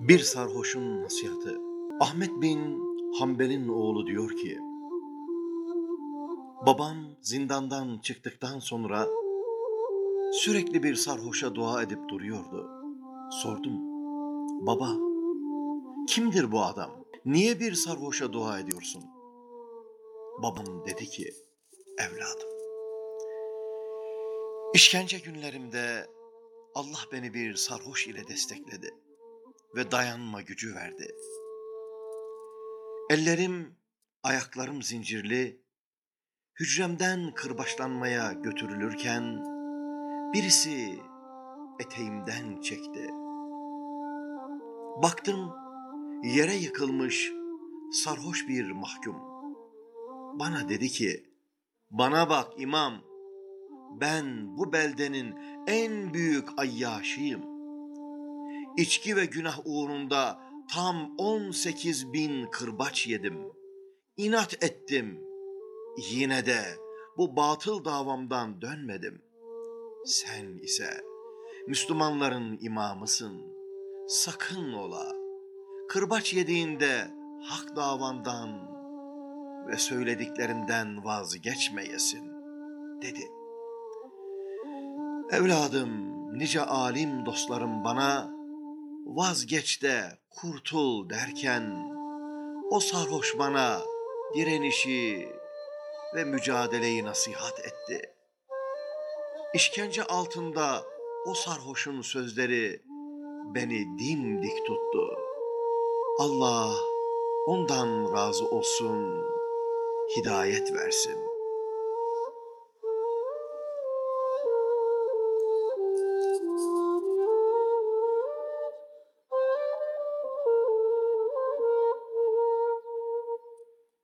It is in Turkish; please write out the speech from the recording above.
Bir sarhoşun nasihatı. Ahmet bin Hanbel'in oğlu diyor ki, Babam zindandan çıktıktan sonra sürekli bir sarhoşa dua edip duruyordu. Sordum, baba kimdir bu adam? Niye bir sarhoşa dua ediyorsun? Babam dedi ki, evladım, işkence günlerimde Allah beni bir sarhoş ile destekledi ve dayanma gücü verdi. Ellerim, ayaklarım zincirli, hücremden kırbaçlanmaya götürülürken birisi eteğimden çekti. Baktım yere yıkılmış sarhoş bir mahkum. Bana dedi ki, bana bak imam, ben bu beldenin en büyük ayyaşıyım. İçki ve günah uğrunda tam 18 bin kırbaç yedim. İnat ettim. Yine de bu batıl davamdan dönmedim. Sen ise Müslümanların imamısın. Sakın ola. Kırbaç yediğinde hak davandan ve söylediklerinden vazgeçmeyesin, dedi. Evladım, nice alim dostlarım bana vazgeç de kurtul derken o sarhoş bana direnişi ve mücadeleyi nasihat etti. İşkence altında o sarhoşun sözleri beni dimdik tuttu. Allah ondan razı olsun, hidayet versin.